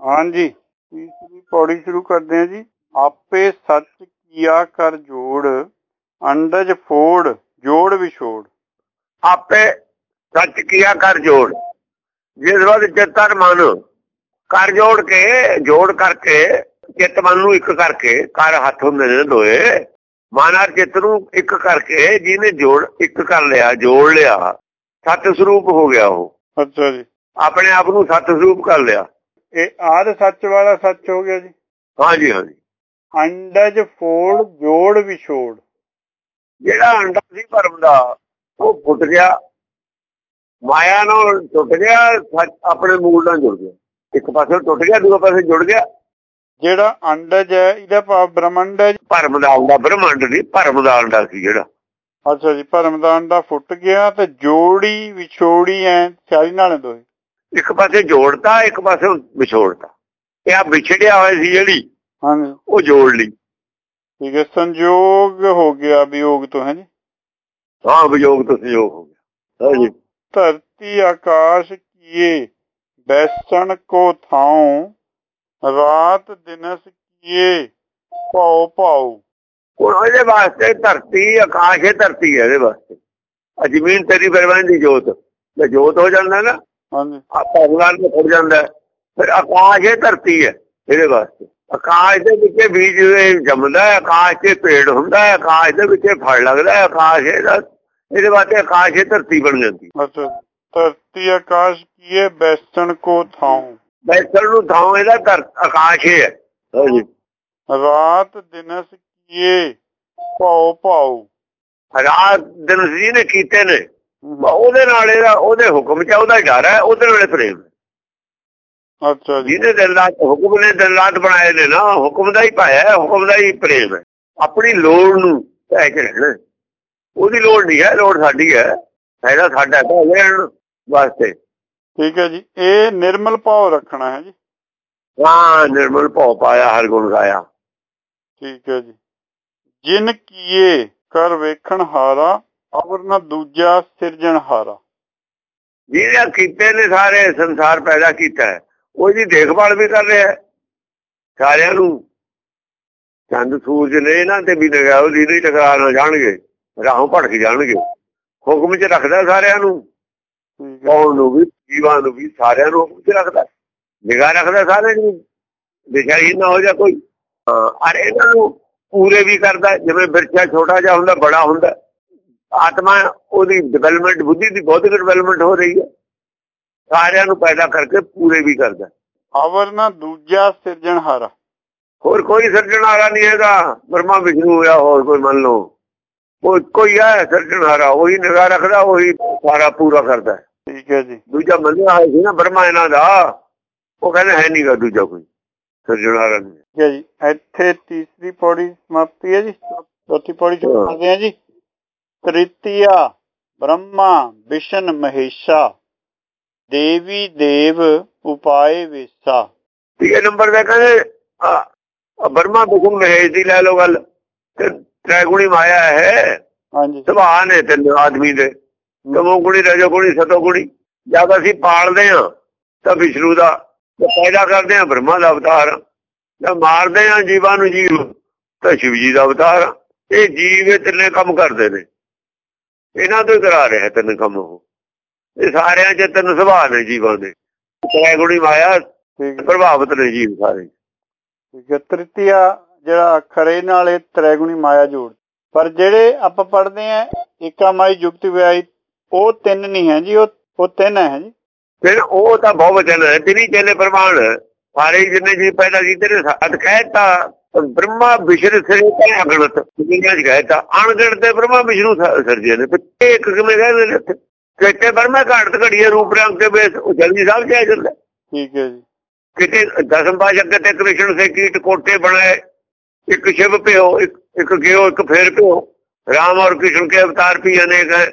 ਹਾਂਜੀ। ਤੀਸਰੀ ਪੌੜੀ ਸ਼ੁਰੂ ਕਰਦੇ ਹਾਂ ਜੀ। ਆਪੇ ਸੱਚ ਕੀਆ ਕਰ ਜੋੜ ਅੰਡਜ ਫੋੜ ਜੋੜ ਵਿਛੋੜ। ਆਪੇ ਸੱਚ ਕੀਆ ਕਰ ਜੋੜ। ਜਿਸ ਵਾਰ ਚਿੱਤਰ ਮਨ। ਕਰ ਜੋੜ ਕੇ ਜੋੜ ਕਰਕੇ ਚਿੱਤ ਮਨ ਨੂੰ ਇੱਕ ਕਰਕੇ ਕਰ ਹੱਥ ਹੁੰਦੇ ਨੇ ਦੋਏ। ਮਨ ਔਰ ਚਿੱਤ ਨੂੰ ਇੱਕ ਕਰਕੇ ਜਿਹਨੇ ਜੋੜ ਇੱਕ ਕਰ ਲਿਆ ਜੋੜ ਲਿਆ। ਸਤ ਸਰੂਪ ਹੋ ਗਿਆ ਉਹ। ਅੱਛਾ ਜੀ। ਆਪਣੇ ਆਪ ਨੂੰ ਸਤ ਸਰੂਪ ਕਰ ਲਿਆ। ਇਹ ਆਦ ਸੱਚ ਵਾਲਾ ਸੱਚ ਹੋ ਗਿਆ ਜੀ। ਹਾਂਜੀ ਹਾਂਜੀ। ਅੰਡਜ ਫੋੜ ਜੋੜ ਵਿਛੋੜ। ਜਿਹੜਾ ਅੰਡਾ ਸੀ ਭਰਮ ਦਾ ਉਹ ਫੁੱਟ ਗਿਆ। ਮਾਇਆ ਨਾਲ ਟੁੱਟ ਗਿਆ ਆਪਣੇ ਮੂਲ ਨਾਲ ਜੁੜ ਗਿਆ। ਇੱਕ ਪਾਸੇ ਟੁੱਟ ਗਿਆ ਦੂਜੇ ਪਾਸੇ ਜੁੜ ਗਿਆ। ਜਿਹੜਾ ਅੰਡਜ ਹੈ ਇਹਦਾ ਭਾਵ ਬ੍ਰਹਮੰਡ ਹੈ। ਭਰਮ ਦਾ ਅੰਡਾ ਬ੍ਰਹਮੰਡ ਨਹੀਂ ਭਰਮ ਦਾ ਅੰਡਾ ਸੀ ਜਿਹੜਾ। ਅੱਛਾ ਜੀ ਭਰਮ ਦਾ ਅੰਡਾ ਫੁੱਟ ਗਿਆ ਤੇ ਜੋੜੀ ਵਿਛੋੜੀ ਐ ਸਿਆਰੀ ਨਾਲ ਦੋਏ। ਇੱਕ ਪਾਸੇ ਜੋੜਤਾ ਇੱਕ ਪਾਸੇ ਵਿਛੋੜਤਾ। ਇਹ ਆ ਵਿਛੜਿਆ ਹੋਇਆ ਸੀ ਜਿਹੜੀ ਹਾਂਜੀ। ਉਹ ਜੋੜ ਲਈ। ਠੀਕ ਹੈ ਸੰਜੋਗ ਹੋ ਗਿਆ ਵਿਯੋਗ ਤੋਂ ਹੈ ਜੀ? ਹਾਂ ਵਿਯੋਗ ਤੋਂ ਸੰਯੋਗ ਹੋ ਗਿਆ। ਹਾਂਜੀ ਧਰਤੀ ਆਕਾਸ਼ ਕੀਏ ਬੈਸਣ ਕੋ ਥਾਉ ਰਾਤ ਦਿਨਸ ਕੀਏ ਭਉ ਹੁਣ ਇਹਦੇ ਵਾਸਤੇ ਧਰਤੀ ਆਕਾਸ਼ ਹੈ ਧਰਤੀ ਹੈ ਇਹਦੇ ਵਾਸਤੇ। ਆ ਜ਼ਮੀਨ ਤੇਰੀ ਬਰਵਾਨ ਦੀ ਜੋਤ। ਜੇ ਜੋਤ ਹੋ ਜਾਂਦਾ ਨਾ ਹਾਂਜੀ। ਆ ਭਗਵਾਨ ਨੂੰ ਜਾਂਦਾ ਹੈ। ਫਿਰ ਆਕਾਸ਼ ਹੈ ਧਰਤੀ ਹੈ ਇਹਦੇ ਵਾਸਤੇ। ਆਕਾਸ਼ ਦੇ ਵਿੱਚ ਬੀਜ ਇਹ ਜੰਮਦਾ ਹੈ ਆਕਾਸ਼ 'ਚ ਪੇੜ ਹੁੰਦਾ ਹੈ ਆਕਾਸ਼ ਦੇ ਵਿੱਚ ਫਲ ਲੱਗਦਾ ਹੈ ਆਕਾਸ਼ ਇਹਦਾ ਇਹਦੇ ਵਾਸਤੇ ਆਕਾਸ਼ ਹੈ ਧਰਤੀ ਬਣ ਜਾਂਦੀ ਹੈ। ਧਰਤੀ ਆਕਾਸ਼ ਕੀਏ ਬੈਸਣ ਕੋ ਥਾਉ। ਬੈਸਲ ਨੂੰ ਥਾਂ ਇਹਦਾ ਧਰ ਆਕਾਸ਼ ਹੀ ਹੈ। ਹਾਂਜੀ। ਰਾਤ ਦਿਨਸ ਕੀਏ ਭਉ ਭਉ ਰਾਤ ਦਿਨ ਜੀ ਨੇ ਕੀਤੇ ਨੇ। ਉਹਦੇ ਨਾਲ ਇਹਦਾ ਉਹਦੇ ਹੁਕਮ 'ਚ ਉਹਦਾ ਡਰ ਹੈ ਉਹਦੇ ਨਾਲ ਪ੍ਰੇਮ। ਅੱਛਾ ਜੀ। ਜਿਹਨੇ ਦਿਨ ਰਾਤ ਹੁਕਮ ਨੇ ਦਿਨ ਰਾਤ ਬਣਾਏ ਨੇ ਨਾ ਹੁਕਮ ਦਾ ਹੀ ਪਾਇਆ ਹੈ, ਹੁਕਮ ਦਾ ਹੀ ਪ੍ਰੇਮ ਹੈ। ਆਪਣੀ ਲੋੜ ਨੂੰ ਲੈ ਕੇ ਰਹਿਣਾ ਉਹਦੀ ਲੋੜ ਨਹੀਂ ਹੈ ਲੋੜ ਸਾਡੀ ਹੈ। ਇਹਦਾ ਸਾਡਾ ਤਾਂ ਲੈਣ ਵਾਸਤੇ। ਠੀਕ ਹੈ ਜੀ। ਇਹ ਨਿਰਮਲ ਭਾਵ ਰੱਖਣਾ ਹੈ ਜੀ। ਹਾਂ ਨਿਰਮਲ ਭਉ ਪਾਇਆ ਹਰ ਗੁਣ ਗਾਇਆ ਠੀਕ ਹੈ ਜੀ। ਜਿਨ ਕੀਏ ਕਰ ਵੇਖਣ ਹਾਰਾ ਅਵਰ ਨਾ ਦੂਜਾ ਸਿਰਜਣ ਹਾਰਾ। ਜਿਹਨੇ ਕੀਤੇ ਨੇ ਸਾਰੇ ਸੰਸਾਰ ਪੈਦਾ ਕੀਤਾ ਹੈ। ਉਹਦੀ ਦੇਖਭਾਲ ਵੀ ਕਰ ਰਿਹਾ ਸਾਰਿਆਂ ਨੂੰ ਚੰਦ ਸੂਰਜ ਨੇ ਇਹਨਾਂ ਤੇ ਵੀ ਲਗਾ ਉਹਦੀ ਨਹੀਂ ਟਕਰਾ ਨਾ ਜਾਣਗੇ ਰਾਹੋਂ ਭਟਕ ਜਾਣਗੇ। ਹੁਕਮ 'ਚ ਰੱਖਦਾ ਸਾਰਿਆਂ ਨੂੰ। ਕੌਣ ਨੂੰ ਵੀ ਜੀਵਾਂ ਨੂੰ ਵੀ ਸਾਰਿਆਂ ਨੂੰ ਹੁਕਮ 'ਚ ਰੱਖਦਾ। ਨਿਗਾਹ ਰੱਖਦਾ ਸਾਰਿਆਂ ਨੂੰ। ਦਿਸ਼ਾਹੀਨ ਨਾ ਹੋ ਜਾ ਕੋਈ। ਅਰ ਇਹਨਾਂ ਨੂੰ ਪੂਰੇ ਵੀ ਕਰਦਾ ਜਿਵੇਂ ਬਿਰਛਾ ਛੋਟਾ ਜਿਹਾ ਹੁੰਦਾ ਬੜਾ ਹੁੰਦਾ। ਆਤਮਾ ਉਹਦੀ ਡਿਵੈਲਪਮੈਂਟ ਬੁੱਧੀ ਦੀ ਬਹੁਤ ਡਿਵੈਲਪਮੈਂਟ ਹੋ ਰਹੀ ਹੈ। ਸਾਰਿਆਂ ਨੂੰ ਪੈਦਾ ਕਰਕੇ ਪੂਰੇ ਵੀ ਕਰਦਾ ਅਵਰ ਨਾ ਦੂਜਾ ਸਿਰਜਣ ਹਾਰਾ। ਕੋਈ ਸਿਰਜਣ ਵਾਲਾ ਨਹੀਂ ਹੈਗਾ। ਬ੍ਰਹਮਾ ਵਿਸ਼ਨੂੰ ਜਾਂ ਹੋਰ ਕੋਈ ਮੰਨ ਲਓ। ਕੋਈ ਕੋਈ ਹੈ ਸਿਰਜਣ ਹਾਰਾ। ਉਹੀ ਨਿਗਾਹ ਰੱਖਦਾ ਉਹੀ ਸਾਰਾ ਪੂਰਾ ਕਰਦਾ ਹੈ। ਠੀਕ ਹੈ ਜੀ। ਦੂਜਾ ਮੰਨਿਆ ਹੋਇਆ ਸੀ ਨਾ ਬ੍ਰਹਮਾ ਇਹਨਾਂ ਦਾ ਉਹ ਕਹਿੰਦੇ ਹੈ ਨਹੀਂਗਾ ਦੂਜਾ ਕੋਈ ਸਿਰਜਣ ਵਾਲਾ ਨਹੀਂ। ਠੀਕ ਹੈ ਜੀ। ਇੱਥੇ ਤੀਸਰੀ ਪੌੜੀ ਸਮਾਪਤੀ ਹੈ ਜੀ। ਚੌਥੀ ਪੌੜੀ ਸ਼ੁਰੂ ਕਰਦੇ ਹਾਂ ਜੀ। ਤ੍ਰਿਤੀਆ ਬ੍ਰਹਮਾ ਵਿਸ਼ਨ ਮਹੇਸ਼ਾ ਦੇਵੀ ਦੇਵ ਉਪਾਏ ਵਿਸਾ। ਤੀਏ ਨੰਬਰ ਤੇ ਕਹਿੰਦੇ ਬ੍ਰਹਮਾ ਵਿਸ਼ਨੂੰ ਮਹੇਸ਼ ਦੀ ਲੈ ਲਓ ਗੱਲ। ਤੇ ਤ੍ਰੈਗੁਣੀ ਮਾਇਆ ਹੈ। ਹਾਂਜੀ। ਸੁਭਾਅ ਨੇ ਤਿੰਨ ਆਦਮੀ ਦੇ। ਤਮੋ ਗੁਣੀ ਰਜੋ ਗੁਣੀ ਸਤੋ ਗੁਣੀ। ਜਦ ਅਸੀਂ ਪਾਲਦੇ ਆ ਤਾਂ ਵਿਸ਼ਨੂੰ ਦਾ ਪੈਦਾ ਕਰਦੇ ਆ ਬ੍ਰਹਮਾ ਦਾ ਅਵਤਾਰ। ਜਦ ਮਾਰਦੇ ਆ ਜੀਵਾਂ ਨੂੰ ਜੀਵ ਤਾਂ ਸ਼ਿਵ ਜੀ ਦਾ ਅਵਤਾਰ। ਇਹ ਜੀਵ ਇਹ ਤਿੰਨੇ ਕੰਮ ਕਰਦੇ ਨੇ। ਇਹਨਾਂ ਤੋਂ ਹੀ ਕਰਾ ਰਿਹਾ ਤਿੰਨ ਕੰਮ ਉਹ। ਇਹ ਸਾਰਿਆਂ 'ਚ ਤਿੰਨ ਸੁਭਾਅ ਨੇ ਜੀਵਾਂ ਦੇ। ਤ੍ਰੈ ਗੁਣੀ ਮਾਇਆ ਹੈ। ਪ੍ਰਭਾਵਿਤ ਨੇ ਜੀਵ ਸਾਰੇ। ਹੈ। ਤ੍ਰਿਤੀਆ ਜਿਹੜਾ ਅੱਖਰ ਇਹ ਨਾਲ ਇਹ ਤ੍ਰੈਗੁਣੀ ਮਾਇਆ ਜੋੜ। ਪਰ ਜਿਹੜੇ ਆਪਾਂ ਪੜ੍ਹਦੇ ਆ ਏਕਾ ਮਾਈ ਜੁਗਤ ਵਿਆਈ ਉਹ ਤਿੰਨ ਨਹੀਂ ਹੈ ਜੀ ਉਹ ਉਹ ਤਿੰਨ ਹੈ ਜੀ। ਫਿਰ ਉਹ ਤਾਂ ਬਹੁਤ ਵਚਨ ਹੈ ਤਿਨੀ ਚੇਲੇ ਪ੍ਰਮਾਣ ਸਾਰੇ ਜਿੰਨੇ ਜੀ ਪੈਦਾ ਕੀਤੇ ਨੇ ਸਾਧ ਕਹਿਤਾ ਬ੍ਰਹਮਾ ਵਿਸ਼ਰ ਸਿਰੇ ਤੇ ਅਗਣਤ ਦੁਨੀਆ ਚ ਕਹਿਤਾ ਅਣਗਿਣਤ ਤੇ ਬ੍ਰਹਮਾ ਵਿਸ਼ਨੂੰ ਸਿਰਜੇ ਨੇ। ਫਿਰ ਇੱਕ ਕਿਵੇਂ ਕਹਿੰਦੇ ਨੇ ਕਿਤੇ ਬ੍ਰਹਮਾ ਘਾਟ ਘੜੀਏ ਰੂਪ ਰੰਗ ਦੇ ਬੇਸ ਉਹ ਜਲਦੀ ਸਾਹਿਬ ਚ ਆ ਜਾਂਦਾ। ਠੀਕ ਹੈ ਜੀ। ਕਿਤੇ ਦਸਮ ਪਾਸ਼ਾ ਕਿਤੇ ਕ੍ਰਿਸ਼ਨ ਸੇ ਕੀਟ ਕੋਟੇ ਬਣਾਏ ਇੱਕ ਸ਼ਿਵ ਪਿਓ ਇੱਕ ਇੱਕ ਗਿਓ ਇੱਕ ਫੇਰ ਪਿਓ ਰਾਮ ਔਰ ਕ੍ਰਿਸ਼ਨ ਕੇ ਅਵਤਾਰ ਵੀ ਅਨੇਕ ਹੈ।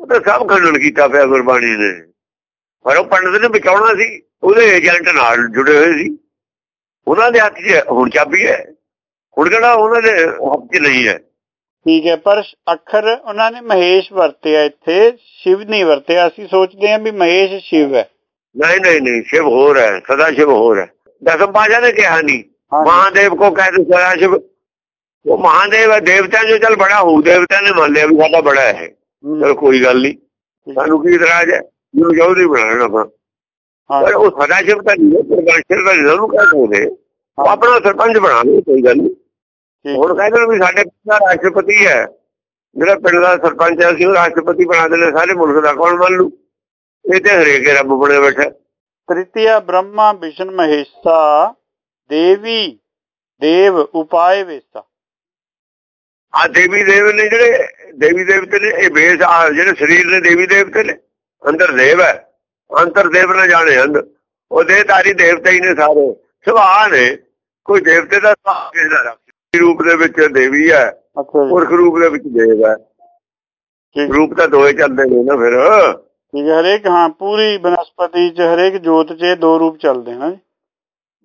ਉਹ ਤਾਂ ਸਭ ਖੰਡਨ ਕੀਤਾ ਪਿਆ ਗੁਰਬਾਣੀ ਨੇ। ਪਰ ਉਹ ਪੰਡਤ ਨੇ ਬਚਾਉਣਾ ਸੀ। ਉਹਦੇ ਏਜੰਟ ਨਾਲ ਜੁੜੇ ਹੋਏ ਸੀ। ਉਹਨਾਂ ਦੇ ਹੱਥ 'ਚ ਹੁਣ ਚਾਬੀ ਹੈ। ਹੁਣ ਕਿਹੜਾ ਉਹਨਾਂ ਦੇ ਹੱਥ 'ਚ ਨਹੀਂ ਹੈ। ਠੀਕ ਹੈ ਪਰ ਅੱਖਰ ਉਹਨਾਂ ਨੇ ਮਹੇਸ਼ ਵਰਤਿਆ ਇੱਥੇ ਸ਼ਿਵ ਨਹੀਂ ਵਰਤਿਆ। ਅਸੀਂ ਸੋਚਦੇ ਹਾਂ ਵੀ ਮਹੇਸ਼ ਸ਼ਿਵ ਹੈ। ਨਹੀਂ ਨਹੀਂ ਨਹੀਂ ਸ਼ਿਵ ਹੋਰ ਹੈ ਸਦਾ ਸ਼ਿਵ ਹੋਰ ਹੈ। ਦਸਮ ਪਾਸ਼ਾ ਨੇ ਕਿਹਾ ਨਹੀਂ। ਮਹਾਦੇਵ ਕੋ ਕਹਿ ਦੋ ਸਦਾਸ਼ਿਵ ਉਹ ਮਹਾਦੇਵ ਹੈ ਦੇਵਤਿਆਂ ਜੋ ਚੱਲ ਬੜਾ ਹੋਊ। ਦੇਵਤਿਆਂ ਨੇ ਮੰਨ ਲਿਆ ਵੀ ਸਾਡਾ ਬੜਾ ਹੈ। ਚਲ ਕੋਈ ਗੱਲ ਨਹੀਂ। ਸਾਨੂੰ ਕੀ ਇਤਰਾਜ਼ ਹੈ? ਜਿਹਨੂੰ ਜੋਦੀ ਬਣਾਉਣਾ ਆਪਾਂ। ਹਾਂ ਪਰ ਉਹ ਸਦਾਸ਼ਿਵ ਤਾਂ ਨਹੀਂ ਪ੍ਰਗਾਸ਼ਰ ਦਾ ਨਹੀਂ ਉਹਨੂੰ ਕਹਿ ਸਕਦੇ ਉਹ ਆਪਣਾ ਸਰਪੰਚ ਬਣਾ ਲਏ ਕੋਈ ਗੱਲ ਨਹੀਂ। ਹੁਣ ਕਹਿੰਦੇ ਵੀ ਸਾਡੇ ਪਿੰਡ ਦਾ ਰਾਸ਼ਟਰਪਤੀ ਹੈ। ਜਿਹੜਾ ਪਿੰਡ ਦਾ ਸਰਪੰਚ ਹੈ ਅਸੀਂ ਉਹ ਰਾਸ਼ਟਰਪਤੀ ਬਣਾ ਦੇਣੇ ਸਾਰੇ ਮੁਲਕ ਦਾ ਕੌਣ ਮੰਨ ਲੂ? ਇਹ ਤੇ ਹਰੇਕ ਰੱਬ ਬਣੇ ਬੈਠਾ ਤ੍ਰਿਤੀਆ ਬ੍ਰਹਮਾ ਵਿਸ਼ਨ ਮਹੇਸ਼ਾ ਦੇਵੀ ਦੇਵ ਉਪਾਏ ਵੇਸਾ। ਆ ਦੇਵੀ ਦੇਵ ਨੇ ਜਿਹੜੇ ਦੇਵੀ ਦੇਵਤੇ ਨੇ ਇਹ ਬੇਸ ਆ ਜਿਹੜੇ ਸਰੀਰ ਨੇ ਦੇਵੀ ਦੇਵਤੇ ਨੇ ਅੰਦਰ ਦੇਵ ਹੈ। ਅੰਤਰ ਦੇਵ ਨਾ ਜਾਣੇ ਅੰਦਰ ਉਹ ਦੇਹਧਾਰੀ ਦੇਵਤੇ ਹੀ ਨੇ ਸਾਰੇ। ਸੁਭਾਅ ਨੇ। ਕੋਈ ਦੇਵਤੇ ਦਾ ਸੁਭਾਅ ਕਿਸੇ ਦਾ ਰਾਖੀ ਰੂਪ ਦੇ ਵਿੱਚ ਦੇਵੀ ਹੈ। ਪੁਰਖ ਰੂਪ ਦੇ ਵਿੱਚ ਦੇਵ ਹੈ। ਰੂਪ ਤਾਂ ਦੋਏ ਚੱਲਦੇ ਨੇ ਨਾ ਫਿਰ। ਠੀਕ ਹੈ ਹਰੇਕ ਹਾਂ ਪੂਰੀ ਬਨਸਪਤੀ ਚ ਹਰੇਕ ਜੋਤ ਚ ਦੋ ਰੂਪ ਚੱਲਦੇ ਹਨ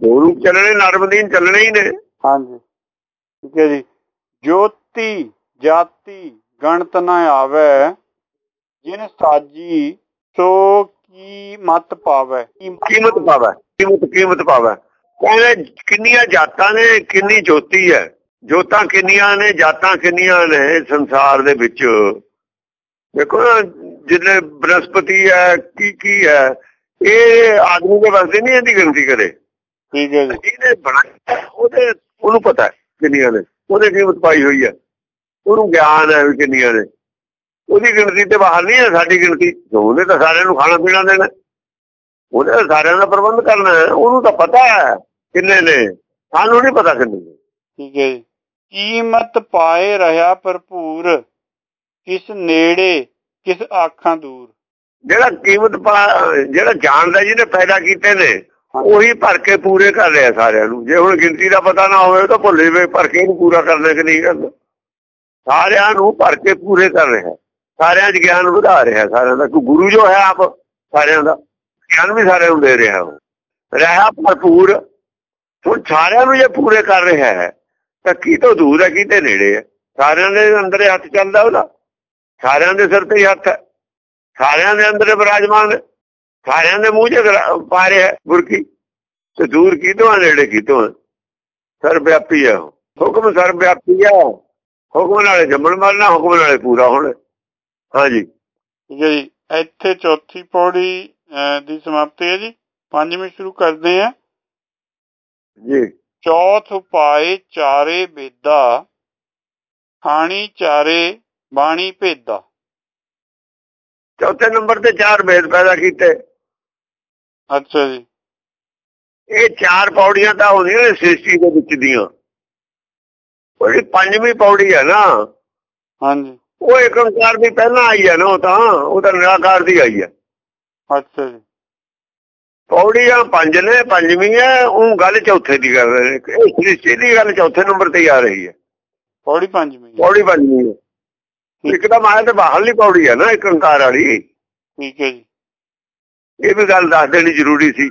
ਦੋ ਰੂਪ ਚੱਲਣੇ ਨਰਮਦੀਨ ਚੱਲਣੇ ਹੀ ਨੇ। ਹਾਂਜੀ। ਠੀਕ ਹੈ ਜੀ। ਜੋਤੀ ਜਾਤੀ ਗਣਤ ਨ ਆਵੇ। ਜਿਨ ਸਾਜੀ ਸੋ ਕੀ ਮਤ ਪਾਵੇ। ਕੀਮਤ ਪਾਵਾ ਕੀਮਤ ਕੀਮਤ ਪਾਵਾ। ਕਹਿੰਦੇ ਕਿੰਨੀਆਂ ਜਾਤਾਂ ਨੇ ਕਿੰਨੀ ਜੋਤੀ ਹੈ। ਜੋਤਾਂ ਕਿੰਨੀਆਂ ਨੇ ਜਾਤਾਂ ਕਿੰਨੀਆਂ ਨੇ ਸੰਸਾਰ ਦੇ ਵਿੱਚ। ਦੇਖੋ ਨਾ ਜਿੰਨੇ ਬਨਸਪਤੀ ਹੈ ਕੀ ਕੀ ਹੈ ਇਹ ਆਦਮੀ ਦੇ ਵਾਸਤੇ ਨਹੀਂ ਇਹਦੀ ਗਿਣਤੀ ਕਰੇ ਠੀਕ ਹੈ ਜੀ। ਜਿਹਨੇ ਬਣਾਇਆ ਉਹਦੇ ਉਹਨੂੰ ਪਤਾ ਹੈ ਕਿੰਨੀਆਂ ਨੇ ਉਹਦੇ ਕੀਮਤ ਪਾਈ ਹੋਈ ਹੈ। ਉਹਨੂੰ ਗਿਆਨ ਹੈ ਕਿੰਨੀਆਂ ਨੇ। ਉਹਦੀ ਗਿਣਤੀ ਤੇ ਬਾਹਰ ਨਹੀਂ ਹੈ ਸਾਡੀ ਗਿਣਤੀ। ਉਹਨੇ ਤਾਂ ਸਾਰਿਆਂ ਨੂੰ ਖਾਣਾ ਪੀਣਾ ਦੇਣਾ। ਉਹਨੇ ਸਾਰਿਆਂ ਦਾ ਪ੍ਰਬੰਧ ਕਰਨਾ ਹੈ। ਉਹਨੂੰ ਤਾਂ ਪਤਾ ਹੈ ਕਿੰਨੇ ਨੇ। ਸਾਨੂੰ ਨਹੀਂ ਪਤਾ ਕਿੰਨੇ ਨੇ। ਠੀਕ ਹੈ ਕੀਮਤ ਪਾਏ ਰਹਾ ਭਰਪੂਰ। ਕਿਸ ਨੇੜੇ ਕਿਸ ਆਖਾਂ ਦੂਰ। ਜਿਹੜਾ ਕੀਮਤ ਪਾ- ਜਿਹੜਾ ਜਾਣਦਾ ਜਿਹਨੇ ਪੈਦਾ ਕੀਤੇ ਨੇ ਉਹੀ ਭਰ ਕੇ ਪੂਰੇ ਕਰ ਰਿਹਾ ਸਾਰਿਆਂ ਨੂੰ। ਜੇ ਹੁਣ ਗਿਣਤੀ ਦਾ ਪਤਾ ਨਾ ਹੋਵੇ ਤਾਂ ਭੁੱਲ ਜਵੇ ਭਰ ਕੇ ਇਹਨੂੰ ਪੂਰਾ ਕਰਨਾ ਕਿ ਨਹੀਂ ਕਰਨਾ ਸਾਰਿਆਂ ਨੂੰ ਭਰ ਕੇ ਪੂਰੇ ਕਰ ਰਿਹਾ। ਸਾਰਿਆਂ 'ਚ ਗਿਆਨ ਵਧਾ ਰਿਹਾ, ਸਾਰਿਆਂ ਦਾ। ਗੁਰੂ ਜੋ ਹੈ ਆਪ, ਸਾਰਿਆਂ ਦਾ ਗਿਆਨ ਵੀ ਸਾਰਿਆਂ ਨੂੰ ਦੇ ਰਿਹਾ ਉਹ। ਰਹਾ ਭਰਪੂਰ। ਹੁਣ ਸਾਰਿਆਂ ਨੂੰ ਜੇ ਪੂਰੇ ਕਰ ਰਿਹਾ ਹੈ, ਤਾਂ ਕੀ ਤੋਂ ਦੂਰ ਹੈ ਕਿਤੇ ਨੇੜੇ ਹੈ? ਸਾਰਿਆਂ ਦੇ ਅੰਦਰ ਹੱਥ ਚੱਲਦਾ ਉਹਦਾ। ਸਾਰਿਆਂ ਦੇ ਸਿਰ ਤੇ ਹੱਥ ਹੈ। ਸਾਰਿਆਂ ਦੇ ਅੰਦਰ ਬਿਰਾਜਮਾਨ ਸਾਰਿਆਂ ਦੇ ਮੂੰਹ 'ਚ ਪਾ ਰਿਹਾ ਹੈ ਬੁਰਕੀ। ਤੇ ਦੂਰ ਕਿਤੋਂ ਨੇੜੇ ਕਿਤੋਂ ਤੋਂ ਹੈ? ਵਿਆਪੀ ਹੈ ਉਹ। ਹੁਕਮ ਸਰਬ ਵਿਆਪੀ ਹੈ ਹੁਕਮ ਨਾਲੇ ਜੰਮਣ ਮਰਨਾ ਹੁਕਮ ਨਾਲੇ ਪੂਰਾ ਹੋਣਾ। ਹਾਂਜੀ। ਠੀਕ ਹੈ ਜੀ। ਇੱਥੇ ਚੌਥੀ ਪੌੜੀ ਦੀ ਸਮਾਪਤੀ ਹੈ ਜੀ। ਪੰਜਵੀਂ ਸ਼ੁਰੂ ਕਰਦੇ ਹਾਂ। ਜੀ। ਚੌਥ ਉਪਾਏ ਚਾਰੇ ਬੇਦਾ ਖਾਣੀ ਚਾਰੇ ਬਾਣੀ ਭੇਦਾ। ਚੌਥੇ ਨੰਬਰ ਤੇ ਚਾਰ ਭੇਦ ਪੈਦਾ ਕੀਤੇ। ਅੱਛਾ ਜੀ। ਇਹ ਚਾਰ ਪੌੜੀਆਂ ਤਾਂ ਹੁੰਦੀਆਂ ਸ੍ਰਿਸ਼ਟੀ ਦੇ ਵਿੱਚ ਦੀਆਂ। ਉਹ ਪੰਜਵੀਂ ਪੌੜੀ ਹੈ ਨਾ। ਹਾਂਜੀ। ਉਹ ਇੱਕ ਓੰਕਾਰ ਦੀ ਪਹਿਲਾਂ ਆਈ ਹੈ ਨਾ ਉਹ ਤਾਂ ਉਹ ਤਾਂ ਨਿਰਾਕਾਰ ਦੀ ਆਈ ਹੈ ਅੱਛਾ ਜੀ। ਪੌੜੀਆਂ ਪੰਜ ਨੇ ਪੰਜਵੀਂ ਹੈ ਉਹ ਗੱਲ ਚੌਥੇ ਦੀ ਕਰ ਰਹੇ ਨੇ। ਇਹ ਸ੍ਰਿਸ਼ਟੀ ਦੀ ਗੱਲ ਚੌਥੇ ਨੰਬਰ ਤੇ ਆ ਰਹੀ ਹੈ ਪੌੜੀ ਪੰਜਵੀਂ। ਪੌੜੀ ਪੰਜਵੀਂ ਇੱਕ ਤਾਂ ਮਾਇਆ ਤੇ ਬਾਹਰਲੀ ਪੌੜੀ ਹੈ ਨਾ ਇੱਕ ਓੰਕਾਰ ਵਾਲੀ। ਠੀਕ ਹੈ ਜੀ। ਇਹ ਵੀ ਗੱਲ ਦੱਸ ਦੇਣੀ ਜ਼ਰੂਰੀ ਸੀ।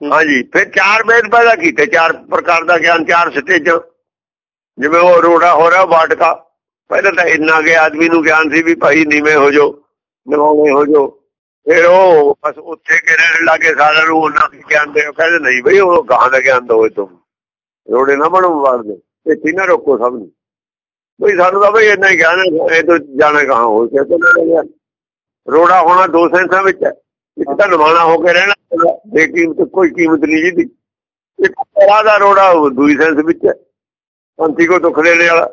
ਹਾਂਜੀ ਫਿਰ ਚਾਰ ਵੇਦ ਪੈਦਾ ਕੀਤੇ ਚਾਰ ਪ੍ਰਕਾਰ ਦਾ ਗਿਆਨ ਚਾਰ ਸਟੇਜਾਂ। ਜਿਵੇਂ ਉਹ ਰੋੜਾ ਹੋ ਰਿਹਾ ਬਾਟਕਾ ਪਹਿਲਾਂ ਤਾਂ ਇੰਨਾ ਕੇ ਆਦਮੀ ਨੂੰ ਗਿਆਨ ਸੀ ਵੀ ਭਾਈ ਨੀਵੇਂ ਹੋ ਜਾਓ, ਨਿਵਾਉਣੇ ਹੋ ਜਾਓ। ਫਿਰ ਉਹ ਬਸ ਉੱਥੇ ਕੇ ਰਹਿਣ ਲੱਗੇ ਸਾਰਿਆਂ ਨੂੰ, ਉਹਨਾਂ ਨੂੰ ਗਿਆਨ ਦੇ ਕਹਿੰਦੇ, ਨਹੀਂ ਬਈ, ਉਹ ਗਾਂ ਦਾ ਗਿਆਨ ਦੋ ਤੁਮ ਰੋੜੇ ਨਾ ਬਣੋ ਵਾਰ ਦੇ ਤੇ ਕਿਨਾਂ ਰੋਕੋ ਸਭ ਨੂੰ। ਬਈ ਸਾਨੂੰ ਤਾਂ ਬਈ ਇੰਨਾ ਹੀ ਗਿਆਨ ਹੈ, ਇਹ ਤੋਂ ਜਾਣਾ ਕਹਾਂ ਹੋ ਕੇ ਰੋੜਾ ਹੋਣਾ ਦੋ ਸੈਂਸਾਂ ਵਿੱਚ ਹੈ। ਇੱਕ ਤਾਂ ਨਿਵਾਣਾ ਹੋ ਕੇ ਰਹਿਣਾ ਬੇਕੀਮਤ ਕੋਈ ਕੀਮਤ ਨਹੀਂ ਜਿਹਦੀ ਇੱਕ ਤਰ੍ਹਾਂ ਦਾ ਰੋੜਾ, ਉਹ ਦੂਈ ਸੈਂਸ ਵਿੱਚ ਹੈ। ਪੰਥੀ ਕੋ ਦੁੱਖ ਦੇਣੇ ਵਾਲਾ।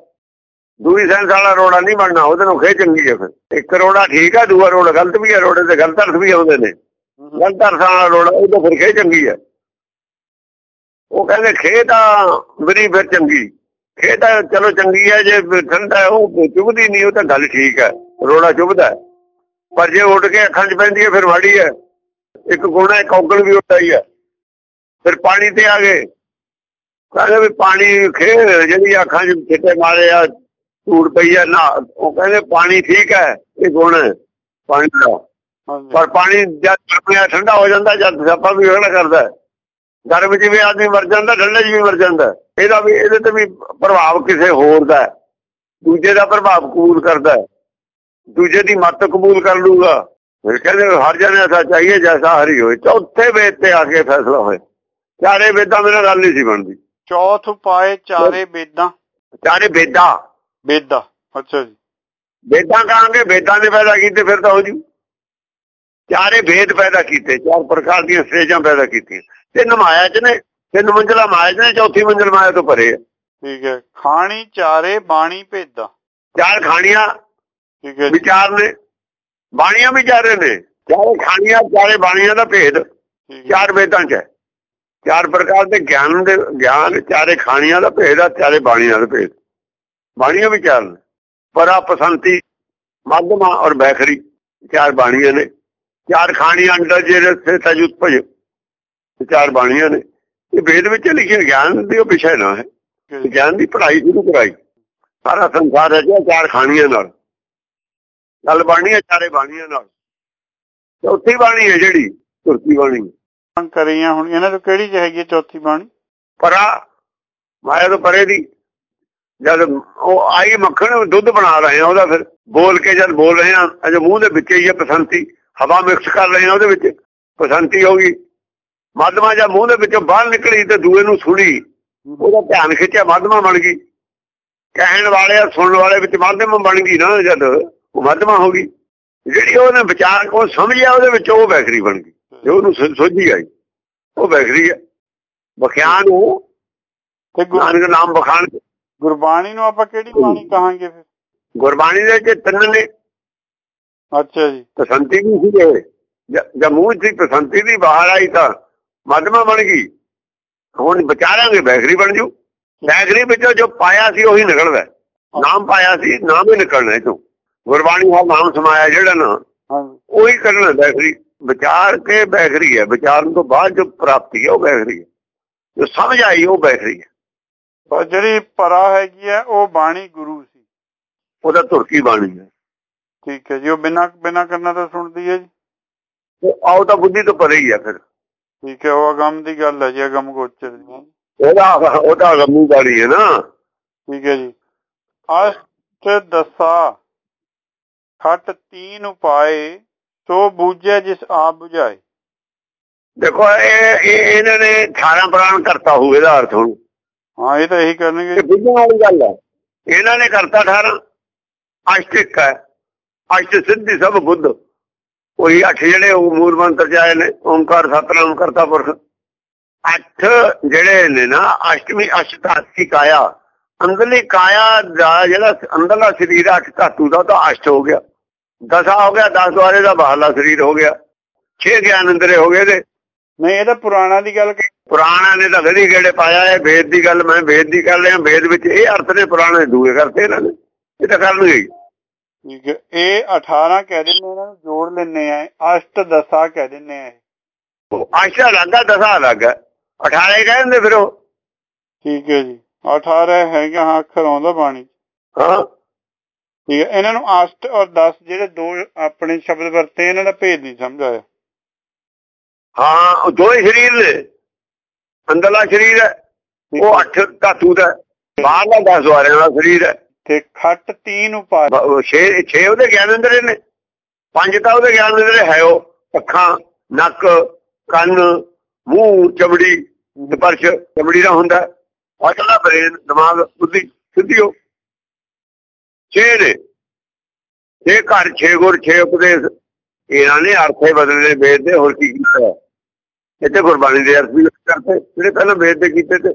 ਦੂਈ ਸੈਂਸ ਵਾਲਾ ਰੋੜਾ ਨਹੀਂ ਬਣਨਾ ਉਹਦੇ ਨੂੰ ਖੇ ਚੰਗੀ ਹੈ ਫਿਰ। ਇੱਕ ਰੋੜਾ ਠੀਕ ਹੈ ਦੂਆ ਰੋੜਾ ਗਲਤ ਵੀ ਹੈ ਰੋੜੇ ਤੇ ਗਲਤ ਅਰਥ ਵੀ ਆਉਂਦੇ ਨੇ। ਗਲਤ ਅਰਥਾਂ ਵਾਲਾ ਰੋੜਾ ਉਹ ਤਾਂ ਫਿਰ ਖੇ ਚੰਗੀ ਹੈ ਉਹ ਕਹਿੰਦੇ ਖੇ ਤਾਂ ਬਰੀ ਫਿਰ ਚੰਗੀ। ਖੇ ਤਾਂ ਚਲੋ ਚੰਗੀ ਹੈ ਜੇ ਠੰਡਾ ਉਹ ਚੁਭਦੀ ਨਹੀਂ ਉਹ ਤਾਂ ਗੱਲ ਠੀਕ ਹੈ ਰੋੜਾ ਚੁਭਦਾ। ਪਰ ਜੇ ਉੱਡ ਕੇ ਅੱਖਾਂ 'ਚ ਪੈਂਦੀ ਹੈ ਫਿਰ ਮਾੜੀ ਹੈ ਇੱਕ ਗੁਣ ਹੈ ਕੌਗਲ ਵੀ ਉੱਡਾ ਹੀ ਹੈ ਫਿਰ ਪਾਣੀ ਤੇ ਆ ਗਏ। ਕਹਿੰਦੇ ਵੀ ਪਾਣੀ ਖੇ ਜਿਹੜੀ ਅੱਖਾਂ 'ਚ ਛਿੱਟੇ ਮਾਰੇ ਆ ਧੂੜ ਪਈ ਆ ਨਾ। ਉਹ ਕਹਿੰਦੇ ਪਾਣੀ ਠੀਕ ਹੈ ਇਹ ਗੁਣ ਹੈ ਪਾਣੀ ਦਾ। ਪਰ ਪਾਣੀ ਜਦ ਗਰਮਿਆ ਠੰਡਾ ਹੋ ਜਾਂਦਾ ਜਦ ਸੱਪਾ ਵੀ ਵੇਖਣਾ ਕਰਦਾ ਹੈ। ਗਰਮ 'ਚ ਵੀ ਆਦਮੀ ਮਰ ਜਾਂਦਾ ਠੰਡੇ 'ਚ ਵੀ ਮਰ ਜਾਂਦਾ ਹੈ। ਇਹਦਾ ਵੀ ਇਹਦੇ ਤੇ ਵੀ ਪ੍ਰਭਾਵ ਕਿਸੇ ਹੋਰ ਦਾ ਹੈ। ਦੂਜੇ ਦਾ ਪ੍ਰਭਾਵ ਕਬੂਲ ਕਰਦਾ ਹੈ। ਦੂਜੇ ਦੀ ਮੱਤ ਕਬੂਲ ਕਰ ਲੂਗਾ ਫਿਰ ਕਹਿੰਦੇ ਹਰ ਜਨੇ ਐਸਾ ਚਾਹੀਏ ਜੈਸਾ ਹਰੀ ਹੋਏ। ਚੌਥੇ ਵੇਦ ਤੇ ਆ ਕੇ ਫੈਸਲਾ ਹੋਏ ਚਾਰੇ ਵੇਦਾਂ ਬਿਨਾਂ ਗੱਲ ਨਹੀਂ ਸੀ ਬਣਦੀ। ਚੌਥ ਉਪਾਏ ਚਾਰੇ ਵੇਦਾਂ। ਚਾਰੇ ਵੇਦਾਂ। ਵੇਦਾ ਅੱਛਾ ਜੀ। ਵੇਦਾਂ ਕਹਾਂਗੇ ਵੇਦਾਂ ਨੇ ਪੈਦਾ ਕੀਤੇ ਫਿਰ ਤਾਂ ਹੋ ਜੂ ਚਾਰੇ ਵੇਦ ਪੈਦਾ ਕੀਤੇ ਚਾਰ ਪ੍ਰਕਾਰ ਦੀਆਂ ਸਟੇਜਾਂ ਪੈਦਾ ਕੀਤੀਆਂ। ਤਿੰਨ ਮਾਇਆ ਚ ਨੇ ਤਿੰਨ ਮੰਜ਼ਲਾ ਮਾਇਆ ਚ ਨੇ ਚੌਥੀ ਮੰਜ਼ਲ ਮਾਇਆ ਤੋਂ ਪਰੇ ਹੈ ਠੀਕ ਹੈ। ਖਾਣੀ ਚਾਰੇ ਬਾਣੀ ਭੇਦਾ। ਚਾਰ ਖਾਣੀਆਂ ਠੀਕ ਹੈ ਵਿਚਾਰ ਨੇ ਬਾਣੀਆਂ ਵੀ ਚਾਰੇ ਨੇ। ਚਾਰੇ ਖਾਣੀਆਂ ਚਾਰੇ ਬਾਣੀਆਂ ਦਾ ਭੇਦ। ਚਾਰ ਵੇਦਾਂ ਚ ਹੈ। ਚਾਰ ਪ੍ਰਕਾਰ ਦੇ ਗਿਆਨ ਦੇ ਗਿਆਨ ਚਾਰੇ ਖਾਣੀਆਂ ਦਾ ਭੇਦ ਆ ਚਾਰੇ ਬਾਣੀਆਂ ਦਾ ਭੇਦ। ਬਾਣੀਆਂ ਵੀ ਚਾਰ ਨੇ। ਪਰਾ ਪਸੰਤੀ ਮਧਮਾ ਔਰ ਬੈਖਰੀ ਚਾਰ ਬਾਣੀਆਂ ਨੇ। ਚਾਰ ਖਾਣੀਆਂ ਅੰਡਰ ਜਿਹੜੇ ਸੇ ਤਜੁਤ ਭਜ ਚਾਰ ਬਾਣੀਆਂ ਨੇ। ਇਹ ਵੇਦ ਵਿੱਚ ਲਿਖਿਆ ਗਿਆਨ ਦੀ ਉਹ ਵਿਸ਼ਾ ਨਾ ਹੈ। ਗਿਆਨ ਦੀ ਪੜ੍ਹਾਈ ਸ਼ੁਰੂ ਕਰਾਈ। ਸਾਰਾ ਸੰਸਾਰ ਰਚਿਆ ਚਾਰ ਖਾਣੀਆਂ ਨਾਲ। ਗੱਲ ਬਾਣੀ ਹੈ ਚਾਰੇ ਬਾਣੀਆਂ ਨਾਲ। ਚੌਥੀ ਬਾਣੀ ਹੈ ਜਿਹੜੀ ਤੁਰਕੀ ਬਾਣੀ। ਕਰੀਆਂ ਹੁਣ ਇਹਨਾਂ ਤੋਂ ਕਿਹੜੀ ਚ ਹੈਗੀ ਚੌਥੀ ਬਾਣੀ? ਪਰਾ ਮਾਇਆ ਤੋਂ ਪਰੇ ਦੀ। ਜਦ ਉਹ ਆਈ ਮੱਖਣ ਦੁੱਧ ਬਣਾ ਰਹੇ ਆ ਉਹਦਾ ਫਿਰ ਬੋਲ ਕੇ ਜਦ ਬੋਲ ਰਹੇ ਆ ਅਜੇ ਮੂੰਹ ਦੇ ਵਿੱਚ ਹੀ ਹੈ ਪਸੰਤੀ ਹਵਾ ਮਿਕਸ ਕਰ ਰਹੇ ਆ ਉਹਦੇ ਵਿੱਚ ਪਸੰਤੀ ਹੋ ਗਈ। ਮਾਧਮਾ ਜਾਂ ਮੂੰਹ ਦੇ ਵਿੱਚੋਂ ਬਾਹਰ ਨਿਕਲੀ ਤੇ ਦੂਏ ਨੂੰ ਸੁਣੀ ਉਹਦਾ ਧਿਆਨ ਖਿੱਚਿਆ ਮਾਧਮਾ ਬਣ ਗਈ। ਕਹਿਣ ਵਾਲੇ ਆ ਸੁਣਨ ਵਾਲੇ ਵਿੱਚ ਮਾਧਮਾ ਬਣ ਗਈ ਨਾ ਜਦ ਉਹ ਮਾਧਮਾ ਹੋ ਗਈ। ਜਿਹੜੀ ਉਹਨੇ ਵਿਚਾਰ ਕੋ ਸਮਝਿਆ ਉਹਦੇ ਵਿੱਚ ਉਹ ਬੈਕਰੀ ਬਣ ਗਈ। ਤੇ ਉਹਨੂੰ ਸੋਝੀ ਆਈ। ਉਹ ਬੈਕਰੀ ਹੈ ਬਖਿਆਨ ਉਹ ਗੁਰ- ਨਾਨਕ ਨਾਮ ਬਖਾਨ ਗੁਰਬਾਣੀ ਨੂੰ ਆਪਾਂ ਕਿਹੜੀ ਬਾਣੀ ਕਹਾਂਗੇ ਫਿਰ? ਗੁਰਬਾਣੀ ਦੇ ਵਿੱਚ ਤਿੰਨ ਨੇ। ਅੱਛਾ ਜੀ। ਪਸੰਤੀ ਵੀ ਸੀ ਇਹ ਜ- ਜਦ ਮੂੰਹ ਦੀ ਪਸੰਤੀ ਦੀ ਬਾਹਰ ਆਈ ਤਾਂ ਮਧਮਾ ਬਣ ਗਈ। ਹੁਣ ਵਿਚਾਰਾਂਗੇ ਬੈਕਰੀ ਬਣ ਜੂ। ਬੈਕਰੀ ਵਿੱਚੋਂ ਜੋ ਪਾਇਆ ਸੀ ਉਹੀ ਨਿਕਲਦਾ। ਨਾਮ ਪਾਇਆ ਸੀ ਨਾਮ ਹੀ ਨਿਕਲਣਾ ਇਹ ਤੋਂ ਗੁਰਬਾਣੀ ਦਾ ਨਾਮ ਸਮਾਇਆ ਜਿਹੜਾ ਨਾ ਉਹੀ ਕਰਨਾ ਬੈਕਰੀ ਵਿਚਾਰ ਕੇ ਬੈਕਰੀ ਹੈ। ਵਿਚਾਰਨ ਤੋਂ ਬਾਅਦ ਜੋ ਪ੍ਰਾਪਤੀ ਹੈ ਉਹ ਬੈਕਰੀ ਹੈ। ਜੋ ਸਮਝ ਆਈ ਉਹ ਬੈਕਰੀ ਹੈ। ਪਰ ਜਿਹੜੀ ਪਰਾ ਹੈਗੀ ਹੈ ਉਹ ਬਾਣੀ ਗੁਰੂ ਸੀ। ਉਹਦਾ ਤੁਰਕੀ ਬਾਣੀ ਹੈ। ਠੀਕ ਹੈ ਜੀ ਉਹ ਬਿਨਾ ਬਿਨਾ ਕਰਨਾ ਤਾਂ ਸੁਣਦੀ ਹੈ ਜੀ? ਉਹ ਆਉ ਤਾਂ ਬੁੱਧੀ ਤੋਂ ਪਰੇ ਹੀ ਹੈ ਫਿਰ। ਠੀਕ ਹੈ ਉਹ ਅਗਮ ਦੀ ਗੱਲ ਹੈ ਜੀ ਅਗਮ ਗੋਚਰ ਦੀ। ਉਹਦਾ ਉਹਦਾ ਗੰਮੂ ਬਾਣੀ ਹੈ ਨਾ। ਠੀਕ ਹੈ ਜੀ। ਅਸ਼ਟ ਦਸਾ ਖਟ ਤੀਨ ਉਪਾਏ ਸੋ ਬੂਝੇ ਜਿਸ ਆਪ 부ਝਾਏ ਦੇਖੋ ਇਹ ਇਹ ਇਹਨਾਂ ਨੇ 18 ਪ੍ਰਾਣ ਕਰਤਾ ਹੋਵੇ ਇਹਦਾ ਅਰਥ ਹੁਣ। ਹਾਂ ਇਹ ਤਾਂ ਇਹੀ ਕਰਨਗੇ। ਬੁੱਝਣ ਵਾਲੀ ਗੱਲ ਹੈ। ਇਹਨਾਂ ਨੇ ਕਰਤਾ 18 ਅਸ਼ਟਿਕ ਹੈ। ਅਸ਼ਟ ਸਿੱਧੀ ਸਭ ਬੁੱਧ। ਉਹੀ ਅੱਠ ਜਿਹੜੇ ਉਹ ਮੂਲ ਮੰਤਰ ਚ ਆਏ ਨੇ ਓੰਕਾਰ ਸਤਨਾਮ ਕਰਤਾ ਪੁਰਖ। ਅੱਠ ਜਿਹੜੇ ਨੇ ਨਾ ਅਸ਼ਟਮੀ ਅਸ਼ਟਾਸੀ ਕਾਇਆ। ਅੰਦਰਲੀ ਕਾਇਆ ਦਾ ਜਿਹੜਾ ਅੰਦਰਲਾ ਸਰੀਰ ਅੱਠ ਧਾਤੂ ਦਾ ਤਾਂ ਅਸ਼ਟ ਹੋ ਗਿਆ। ਦਸਾ ਹੋ ਗਿਆ 10 ਦੁਆਰੇ ਦਾ ਬਾਹਰਲਾ ਸਰੀਰ ਹੋ ਗਿਆ। 6 ਗਿਆਨ ਅੰਦਰੇ ਹੋ ਗਏ ਤੇ ਨਹੀਂ ਇਹ ਤਾਂ ਪੁਰਾਣਾ ਦੀ ਗੱਲ ਪੁਰਾਣਾ ਨੇ ਤਾਂ ਗਦੀ ਗੇੜੇ ਪਾਇਆ ਹੈ ਵੇਦ ਦੀ ਗੱਲ ਮੈਂ ਵੇਦ ਦੀ ਕਰ ਰਿਹਾ ਵੇਦ ਵਿੱਚ ਇਹ ਅਰਥ ਨੇ ਪੁਰਾਣੇ ਦੂਏ ਕਰਤੇ ਇਹਨਾਂ ਨੇ ਇਹ ਤਾਂ ਕਰਨਗੇ। ਠੀਕ ਹੈ। ਇਹ 18 ਕਹਿ ਦਿੰਦੇ ਇਹਨਾਂ ਨੂੰ ਜੋੜ ਲੈਣੇ ਆ ਅਸ਼ਟ ਦਸਾ ਕਹਿ ਦਿੰਦੇ ਆ। ਇਹ। ਉਹ ਆਸ਼ਾ ਲੱਗਾ ਦਸਾ ਲੱਗਾ 18 ਹੀ ਕਹਿੰਦੇ ਫਿਰ ਉਹ। ਠੀਕ ਹੈ ਜੀ। 18 ਹੈਗਾ ਹਾਂ ਅੱਖਰ ਆਉਂਦਾ ਬਾਣੀ। ਹਾਂ। ਠੀਕ ਹੈ। ਇਹਨਾਂ ਨੂੰ ਅਸ਼ਟ ਔਰ 10 ਜਿਹੜੇ ਦੋ ਆਪਣੇ ਸ਼ਬਦ ਵਰਤੇ ਇਹਨਾਂ ਦਾ ਭੇਦ ਨਹੀਂ ਸਮਝ ਆਇਆ। ਹਾਂ ਦੋਏ ਸਰੀਰ ਨੇ। ਅੰਦਰਲਾ ਸਰੀਰ ਹੈ ਉਹ ਅੱਠ ਧਾਤੂ ਦਾ। ਬਾਹਰਲਾ 10 ਦੁਆਰਿਆਂ ਦਾ ਸਰੀਰ ਹੈ। ਤੇ ਖੱਟ ਤੀਨ ਉਪਾਏ 6 6 ਉਹਦੇ ਗਿਆਨ ਅੰਦਰੇ ਨੇ ਪੰਜ ਤਾਂ ਉਹਦੇ ਗਿਆਨ ਅੰਦਰੇ ਹੈ ਉਹ ਅੱਖਾਂ ਨੱਕ ਕੰਨ ਮੂੰਹ ਚਮੜੀ ਸਪਰਸ਼ ਚਮੜੀ ਦਾ ਹੁੰਦਾ ਅਸਲਾ ਬ੍ਰੇਨ ਦਿਮਾਗ ਬੁੱਧੀ ਸਿੱਧੀ ਹੋ ਛੇ ਨੇ। ਛੇ ਘਰ ਛੇ ਗੁਰ ਛੇ ਉਪਦੇਸ਼। ਇਹਨਾਂ ਨੇ ਅਰਥੇ ਬਦਲਨੇ ਵੇਦ ਦੇ ਹੋਰ ਕੀ ਕੀਤਾ ਇੱਥੇ ਗੁਰਬਾਣੀ ਦੇ ਅਰਥ ਵੀ ਕਰਤੇ ਜਿਹੜੇ ਪਹਿਲਾਂ ਵੇਦ ਦੇ ਕੀਤੇ ਤੇ।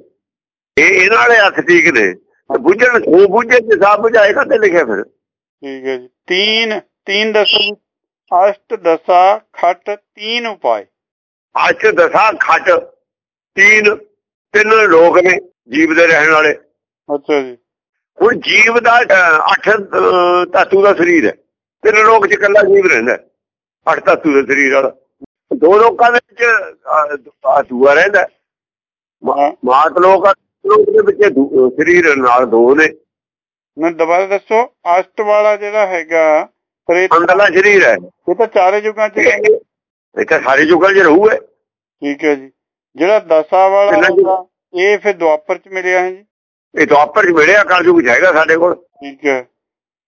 ਇਹ ਇਹਨਾਂ ਵਾਲੇ ਅਰਥ ਠੀਕ ਨੇ। ਤੇ ਬੁੱਝਣ ਉਹ ਬੁੱਝੇ ਤੇ ਸਾਬ ਬੁਝਾਏਗਾ ਤੇ ਲਿਖਿਆ ਫਿਰ? ਠੀਕ ਹੈ ਜੀ। ਤੀਨ ਤੀਨ ਦਸੋ ਜੀ ਅਸ਼ਟ ਦਸਾ ਖੱਟ ਤੀਨ ਉਪਾਏ। ਅੱਠ ਦਸਾਂ ਖੱਟ ਤੀਨ ਤਿੰਨ ਲੋਕ ਨੇ ਜੀਵ ਦੇ ਰਹਿਣ ਵਾਲੇ। ਅੱਛਾ ਜੀ। ਹੁਣ ਜੀਵ ਦਾ ਅੱਠ ਧਾਤੂ ਦਾ ਸਰੀਰ ਹੈ। ਤਿੰਨ ਲੋਕ ਚ ਇਕੱਲਾ ਜੀਵ ਰਹਿੰਦਾ। ਅੱਠ ਧਾਤੂ ਦਾ ਸਰੀਰ ਵਾਲਾ। ਦੋ ਲੋਕਾਂ ਦੇ ਵਿੱਚ ਦੂਆ ਰਹਿੰਦਾ। ਮਾਤ ਲੋਕ ਲੋਕ ਦੇ ਵਿੱਚ ਸਰੀਰ ਨਾਲ ਦੋ ਨੇ। ਮੈਂ ਦੁਬਾਰਾ ਦੱਸੋ ਅਸ਼ਟ ਵਾਲਾ ਜਿਹੜਾ ਹੈਗਾ ਅੰਦਰਲਾ ਸਰੀਰ ਹੈ। ਇਹ ਤਾਂ ਚਾਰੇ ਯੁਗਾਂ ਚ। ਇਹ ਤਾਂ ਸਾਰੇ ਯੁੱਗਾਂ 'ਚ ਰਹੂਗਾ। ਠੀਕ ਹੈ ਜੀ। ਜਿਹੜਾ ਦਸਾ ਵਾਲਾ ਇਹ ਫਿਰ ਦੁਆਪਰ ਚ ਮਿਲਿਆ ਹੈ ਜੀ। ਇਹ ਦੁਆਪਰ 'ਚ ਮਿਲਿਆ ਕਲਯੁਗ 'ਚ ਹੈਗਾ ਸਾਡੇ ਕੋਲ। ਠੀਕ ਹੈ।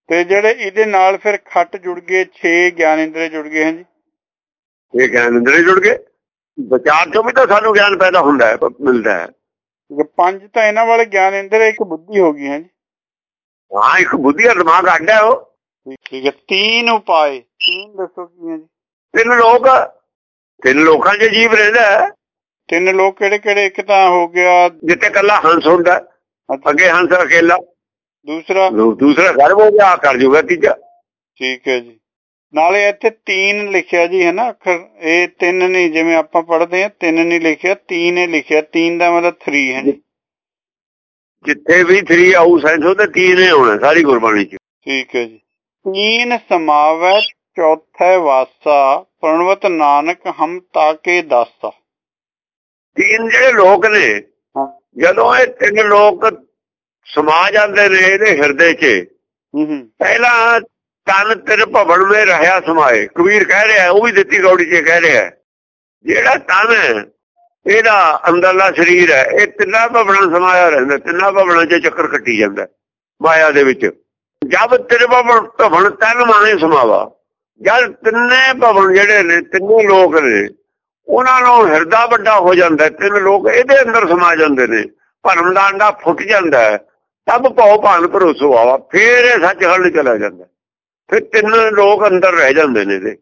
ਤੇ ਜਿਹੜੇ ਇਹਦੇ ਨਾਲ ਫਿਰ ਖੱਟ ਜੁੜ ਗਏ 6 ਗਿਆਨ ਇੰਦਰੇ ਜੁੜ ਗਏ ਹਨ ਜੀ। ਇਹ ਗਿਆਨ ਅੰਦਰੇ ਜੁੜ ਗਏ। ਵਿਚਾਰ ਚੋਂ ਵੀ ਤਾਂ ਸਾਨੂੰ ਗਿਆਨ ਪੈਦਾ ਹੁੰਦਾ ਹੈ ਮਿਲਦਾ ਹੈ। ਕਿ ਪੰਜ ਤਾਂ ਇਹਨਾਂ ਵਾਲੇ ਗਿਆਨ ਇੰਦਰ ਇੱਕ ਬੁੱਧੀ ਹੋ ਗਈ ਹੈ ਜੀ ਹਾਂ ਇੱਕ ਬੁੱਧੀ ਦਾ ਦਿਮਾਗ ਹੈ ਉਹ। ਠੀਕ- ਹੈ ਤੀਨ ਉਪਾਏ। ਤੀਨ ਦੱਸੋ ਕੀ ਹੈ ਜੀ? ਤਿੰਨ ਲੋਕ ਤਿੰਨ ਲੋਕਾਂ 'ਚ ਜੀਵ ਰਹਿੰਦਾ ਹੈ। ਤਿੰਨ ਲੋਕ ਕਿਹੜੇ ਕਿਹੜੇ? ਇੱਕ ਤਾਂ ਹੋ ਗਿਆ ਜਿੱਥੇ ਕੱਲਾ ਹੰਸ ਹੁੰਦਾ ਹੈ, ਅੱਗੇ ਹੰਸ ਅਕੇਲਾ। ਦੂਸਰਾ? ਦੂਸਰਾ ਗਰਭ ਹੋ ਗਿਆ ਕਰ ਜੂਗਾ ਤੀਜਾ। ਠੀਕ ਹੈ ਜੀ। ਨਾਲੇ ਇੱਥੇ ਤੀਨ ਲਿਖਿਆ ਜੀ ਹੈ ਨਾ ਅੱਖਰ ਇਹ ਤਿੰਨ ਨਹੀਂ ਜਿਵੇਂ ਆਪਾਂ ਪੜ੍ਹਦੇ ਆ ਤਿੰਨ ਨਹੀਂ ਲਿਖਿਆ ਤੀਨ ਹੀ ਲਿਖਿਆ ਤੀਨ ਦਾ ਮਤਲਬ 3 ਹੈ ਜੀ। ਜਿੱਥੇ ਵੀ 3 ਆਊ ਸੈਂਸ ਉਹ ਤੇ ਤੀਨ ਹੀ ਹੋਣਾ ਸਾਰੀ ਗੁਰਬਾਣੀ 'ਚ। ਠੀਕ ਹੈ ਜੀ। ਤੀਨ ਸਮਾਵੈ ਚੌਥੈ ਵਾਸਾ ਪ੍ਰਣਵਤ ਨਾਨਕ ਹਮ ਤਾਕੇ ਦਾਸਾ। ਤੀਨ ਜਿਹੜੇ ਲੋਕ ਨੇ ਜਦੋਂ ਇਹ ਤਿੰਨ ਲੋਕ ਸਮਾ ਜਾਂਦੇ ਨੇ ਇਹਦੇ ਹਿਰਦੇ 'ਚ ਹੂੰ ਹੂੰ। ਪਹਿਲਾਂ ਤਨ ਤੇਰੇ ਭਵਨ ਵਿੱਚ ਰਹਿਆ ਸਮਾਏ। ਕਬੀਰ ਕਹਿ ਰਿਹਾ, ਉਹ ਵੀ ਦਿੱਤੀ ਗੌੜੀ 'ਚ ਕਹਿ ਰਿਹਾ। ਜਿਹੜਾ ਤਨ ਹੈ, ਇਹਦਾ ਅੰਦਰਲਾ ਸਰੀਰ ਹੈ, ਇਹ ਤਿੰਨਾਂ ਭਵਨਾਂ ਸਮਾਇਆ ਰਹਿੰਦਾ, ਤਿੰਨਾਂ ਭਵਨਾਂ 'ਚ ਚੱਕਰ ਕੱਟੀ ਜਾਂਦਾ, ਮਾਇਆ ਦੇ ਵਿੱਚ। ਜਦ ਤੇਰੇ ਭਵਨ ਭਵਨ ਤਨ ਮਾਣੇ ਸਮਾਵਾ। ਜਦ ਤਿੰਨੇ ਭਵਨ ਜਿਹੜੇ ਨੇ, ਤਿੰਨੇ ਲੋਕ ਨੇ, ਉਹਨਾਂ ਨੂੰ ਹਿਰਦਾ ਵੱਡਾ ਹੋ ਜਾਂਦਾ, ਤਿੰਨ ਲੋਕ ਇਹਦੇ ਅੰਦਰ ਸਮਾ ਜਾਂਦੇ ਨੇ। ਭਰਮ ਦਾ ਅੰਡਾ ਫੁੱਟ ਜਾਂਦਾ ਤਬ ਭਉ ਭਾਨ ਭਰੋਸੋ ਆਵਾ, ਫੇਰ ਇਹ ਸੱਚ ਹੱਲ ਚਲਾ ਜਾਂਦਾ। ਫਿਰ ਤਿੰਨ ਲੋਕ ਅੰਦਰ ਰਹਿ ਜਾਂਦੇ ਨੇ ਇਹਦੇ।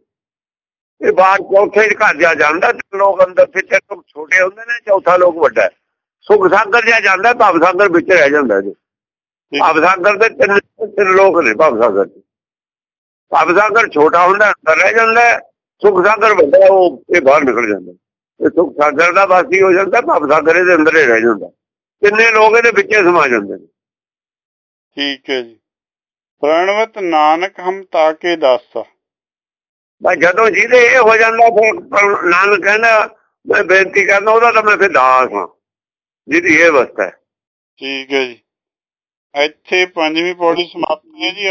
ਇਹ ਬਾਹਰ ਚੌਥੇ ਘਰ ਜਾ ਜਾਂਦਾ ਤਿੰਨ ਲੋਕ ਅੰਦਰ ਫਿਰ ਤਿੰਨ ਲੋਕ ਛੋਟੇ ਹੁੰਦੇ ਨੇ ਚੌਥਾ ਲੋਕ ਵੱਡਾ ਹੈ। ਸੁਖ ਸਾਗਰ ਜਾ ਜਾਂਦਾ ਭਵ ਸਾਗਰ ਵਿੱਚ ਰਹਿ ਜਾਂਦਾ ਜੀ ਭਵ ਸਾਗਰ ਦੇ ਤਿੰਨ ਤਿੰਨ ਲੋਕ ਨੇ ਭਵ ਸਾਗਰ ਚ ਭਵ ਸਾਗਰ ਛੋਟਾ ਹੁੰਦਾ ਅੰਦਰ ਰਹਿ ਜਾਂਦਾ। ਸੁਖ ਸਾਗਰ ਵੱਡਾ ਉਹ ਇਹ ਬਾਹਰ ਨਿਕਲ ਜਾਂਦਾ। ਇਹ ਸੁਖ ਸਾਗਰ ਦਾ ਵਾਸੀ ਹੋ ਜਾਂਦਾ ਭਵ ਸਾਗਰ ਇਹਦੇ ਅੰਦਰ ਹੀ ਰਹਿ ਜਾਂਦਾ। ਤਿੰਨੇ ਲੋਕ ਇਹਦੇ ਵਿੱਚੇ ਸਮਾ ਜਾਂਦੇ ਨੇ। ਠੀਕ ਹੈ ਜੀ। ਪ੍ਰਣਵਤ ਨਾਨਕ ਹਮ ਤਾਕੇ ਦਾਸਾ। ਬਸ ਜਦੋਂ ਜਿਹਦੇ ਇਹ ਹੋ ਜਾਂਦਾ ਫਿਰ ਨਾਨਕ ਕਹਿੰਦਾ ਮੈਂ ਬੇਨਤੀ ਕਰਦਾ ਉਹਦਾ ਤਾਂ ਮੈਂ ਫਿਰ ਦਾਸ ਹਾਂ ਜਿਹਦੀ ਇਹ ਅਵਸਥਾ ਹੈ। ਠੀਕ ਹੈ ਜੀ। ਇੱਥੇ ਪੰਜਵੀਂ ਪੌੜੀ ਸਮਾਪਤ ਹੈ ਜੀ।